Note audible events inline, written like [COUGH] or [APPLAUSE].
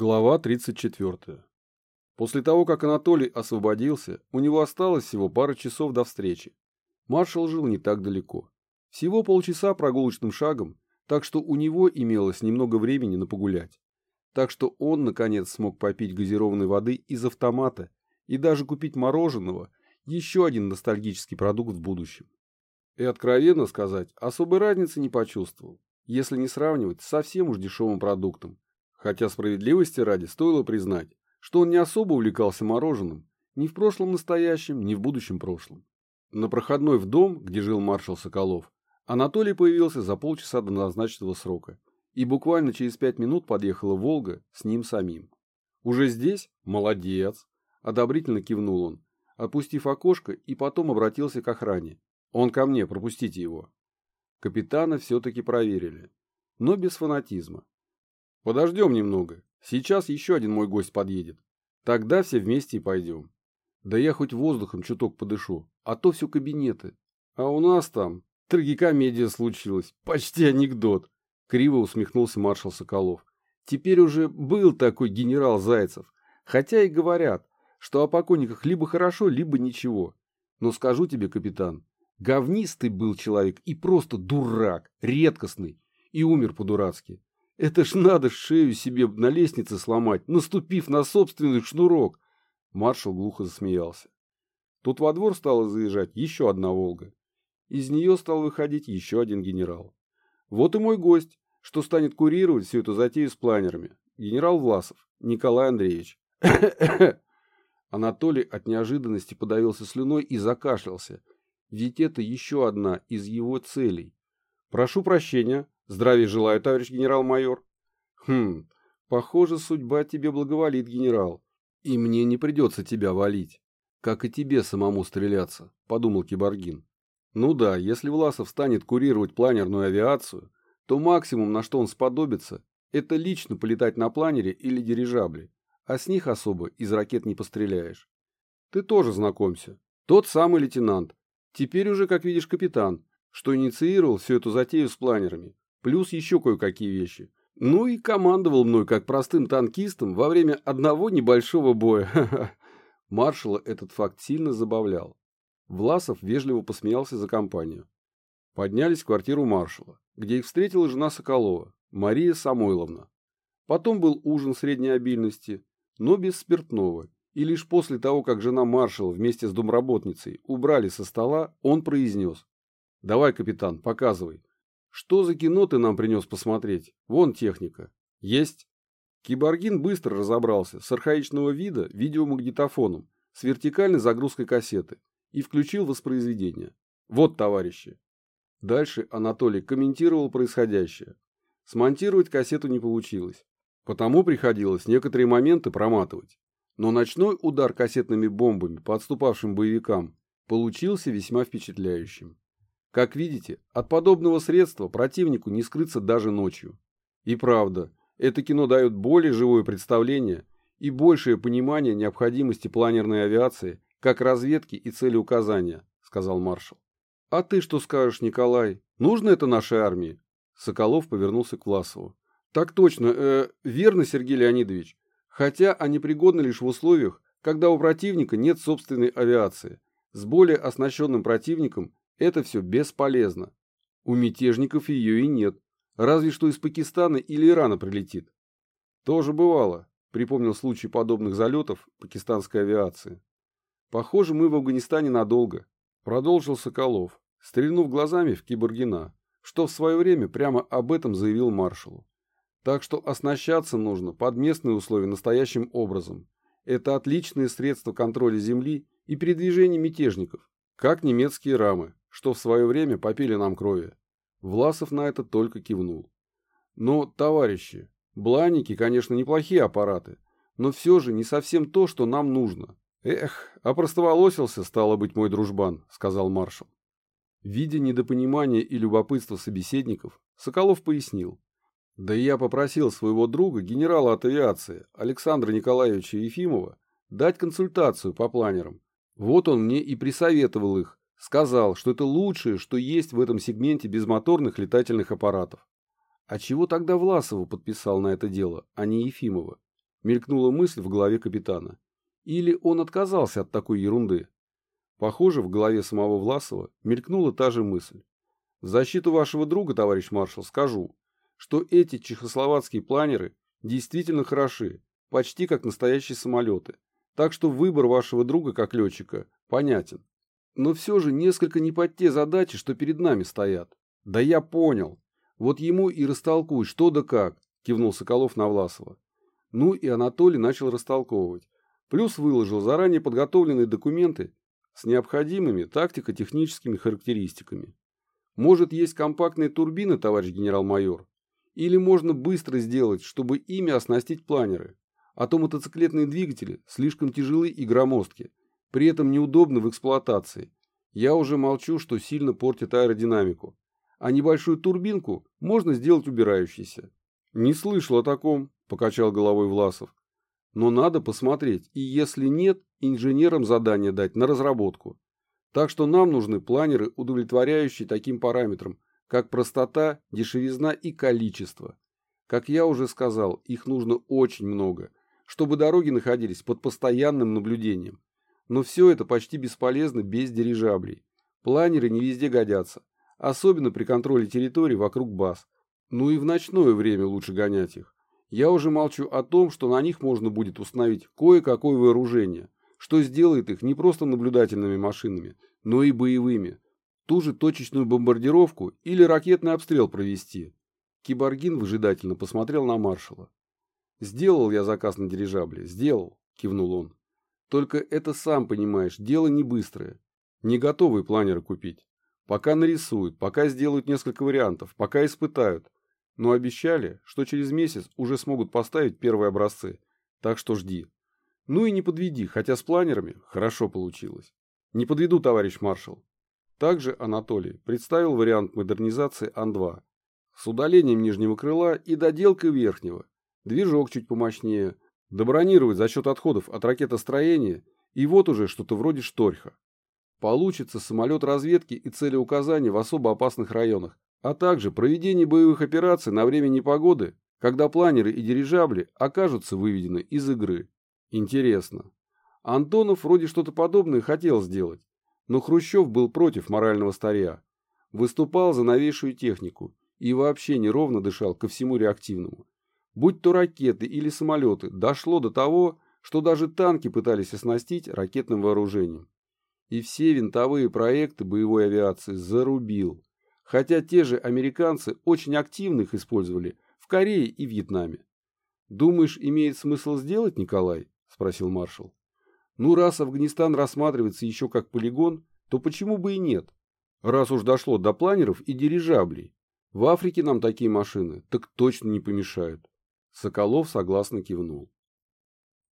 Глава 34. После того, как Анатолий освободился, у него осталось всего пара часов до встречи. Маршал жил не так далеко. Всего полчаса прогулочным шагом, так что у него имелось немного времени на погулять. Так что он, наконец, смог попить газированной воды из автомата и даже купить мороженого, еще один ностальгический продукт в будущем. И, откровенно сказать, особой разницы не почувствовал, если не сравнивать с совсем уж дешевым продуктом, Хотя справедливости ради стоило признать, что он не особо увлекался мороженым ни в прошлом настоящем, ни в будущем прошлом. На проходной в дом, где жил маршал Соколов, Анатолий появился за полчаса до назначенного срока, и буквально через пять минут подъехала «Волга» с ним самим. «Уже здесь? Молодец!» – одобрительно кивнул он, опустив окошко и потом обратился к охране. «Он ко мне, пропустите его». Капитана все-таки проверили, но без фанатизма. Подождем немного. Сейчас еще один мой гость подъедет. Тогда все вместе и пойдем. Да я хоть воздухом чуток подышу, а то все кабинеты. А у нас там трагикомедия случилась. Почти анекдот. Криво усмехнулся маршал Соколов. Теперь уже был такой генерал Зайцев. Хотя и говорят, что о покойниках либо хорошо, либо ничего. Но скажу тебе, капитан, говнистый был человек и просто дурак, редкостный, и умер по-дурацки. Это ж надо шею себе на лестнице сломать, наступив на собственный шнурок. Маршал глухо засмеялся. Тут во двор стала заезжать еще одна «Волга». Из нее стал выходить еще один генерал. Вот и мой гость, что станет курировать всю эту затею с планерами. Генерал Власов, Николай Андреевич. [COUGHS] Анатолий от неожиданности подавился слюной и закашлялся. Ведь это еще одна из его целей. Прошу прощения, Здравия желаю, товарищ генерал-майор. Хм, похоже, судьба тебе благоволит, генерал. И мне не придется тебя валить. Как и тебе самому стреляться, подумал Киборгин. Ну да, если Власов станет курировать планерную авиацию, то максимум, на что он сподобится, это лично полетать на планере или дирижабле, а с них особо из ракет не постреляешь. Ты тоже знакомься. Тот самый лейтенант, теперь уже, как видишь, капитан, что инициировал всю эту затею с планерами плюс еще кое-какие вещи. Ну и командовал мной как простым танкистом во время одного небольшого боя. Маршала этот факт сильно забавлял. Власов вежливо посмеялся за компанию. Поднялись в квартиру маршала, где их встретила жена Соколова, Мария Самойловна. Потом был ужин средней обильности, но без спиртного, и лишь после того, как жена маршала вместе с домработницей убрали со стола, он произнес. «Давай, капитан, показывай, что за кино ты нам принес посмотреть? Вон техника. Есть. Киборгин быстро разобрался с архаичного вида видеомагнитофоном с вертикальной загрузкой кассеты и включил воспроизведение. Вот, товарищи. Дальше Анатолий комментировал происходящее. Смонтировать кассету не получилось, потому приходилось некоторые моменты проматывать. Но ночной удар кассетными бомбами по отступавшим боевикам получился весьма впечатляющим. Как видите, от подобного средства противнику не скрыться даже ночью. И правда, это кино дает более живое представление и большее понимание необходимости планерной авиации как разведки и целеуказания, сказал маршал. А ты что скажешь, Николай? Нужно это нашей армии? Соколов повернулся к Власову. Так точно, э, верно, Сергей Леонидович. Хотя они пригодны лишь в условиях, когда у противника нет собственной авиации. С более оснащенным противником это все бесполезно. У мятежников ее и нет. Разве что из Пакистана или Ирана прилетит. Тоже бывало, припомнил случай подобных залетов пакистанской авиации. Похоже, мы в Афганистане надолго, продолжил Соколов, стрельнув глазами в Киборгина, что в свое время прямо об этом заявил маршалу. Так что оснащаться нужно под местные условия настоящим образом. Это отличные средства контроля земли и передвижения мятежников, как немецкие рамы что в свое время попили нам крови. Власов на это только кивнул. Но, товарищи, бланики, конечно, неплохие аппараты, но все же не совсем то, что нам нужно. Эх, опростоволосился, стало быть, мой дружбан, сказал маршал. Видя недопонимание и любопытство собеседников, Соколов пояснил. Да я попросил своего друга, генерала от авиации, Александра Николаевича Ефимова, дать консультацию по планерам. Вот он мне и присоветовал их, Сказал, что это лучшее, что есть в этом сегменте безмоторных летательных аппаратов. А чего тогда Власова подписал на это дело, а не Ефимова? Мелькнула мысль в голове капитана. Или он отказался от такой ерунды? Похоже, в голове самого Власова мелькнула та же мысль. В защиту вашего друга, товарищ маршал, скажу, что эти чехословацкие планеры действительно хороши, почти как настоящие самолеты. Так что выбор вашего друга как летчика понятен. Но все же несколько не под те задачи, что перед нами стоят. Да я понял. Вот ему и растолкуй, что да как, кивнул Соколов на Власова. Ну и Анатолий начал растолковывать. Плюс выложил заранее подготовленные документы с необходимыми тактико-техническими характеристиками. Может, есть компактные турбины, товарищ генерал-майор? Или можно быстро сделать, чтобы ими оснастить планеры? А то мотоциклетные двигатели слишком тяжелы и громоздки, при этом неудобны в эксплуатации. Я уже молчу, что сильно портит аэродинамику. А небольшую турбинку можно сделать убирающейся. Не слышал о таком, покачал головой Власов. Но надо посмотреть, и если нет, инженерам задание дать на разработку. Так что нам нужны планеры, удовлетворяющие таким параметрам, как простота, дешевизна и количество. Как я уже сказал, их нужно очень много, чтобы дороги находились под постоянным наблюдением. Но все это почти бесполезно без дирижаблей. Планеры не везде годятся, особенно при контроле территории вокруг баз. Ну и в ночное время лучше гонять их. Я уже молчу о том, что на них можно будет установить кое-какое вооружение, что сделает их не просто наблюдательными машинами, но и боевыми. Ту же точечную бомбардировку или ракетный обстрел провести. Киборгин выжидательно посмотрел на маршала. «Сделал я заказ на дирижабле, сделал», – кивнул он. «Только это, сам понимаешь, дело не быстрое. Не готовые планеры купить. Пока нарисуют, пока сделают несколько вариантов, пока испытают. Но обещали, что через месяц уже смогут поставить первые образцы. Так что жди. Ну и не подведи, хотя с планерами хорошо получилось. Не подведу, товарищ маршал. Также Анатолий представил вариант модернизации Ан-2 с удалением нижнего крыла и доделкой верхнего, движок чуть помощнее, добронировать за счет отходов от ракетостроения и вот уже что-то вроде шторха. Получится самолет разведки и целеуказания в особо опасных районах, а также проведение боевых операций на время непогоды, когда планеры и дирижабли окажутся выведены из игры. Интересно. Антонов вроде что-то подобное хотел сделать, но Хрущев был против морального старья, выступал за новейшую технику и вообще неровно дышал ко всему реактивному. Будь то ракеты или самолеты, дошло до того, что даже танки пытались оснастить ракетным вооружением. И все винтовые проекты боевой авиации зарубил, хотя те же американцы очень активно их использовали в Корее и Вьетнаме. «Думаешь, имеет смысл сделать, Николай?» – спросил маршал. Ну, раз Афганистан рассматривается еще как полигон, то почему бы и нет? Раз уж дошло до планеров и дирижаблей. В Африке нам такие машины так точно не помешают. Соколов согласно кивнул.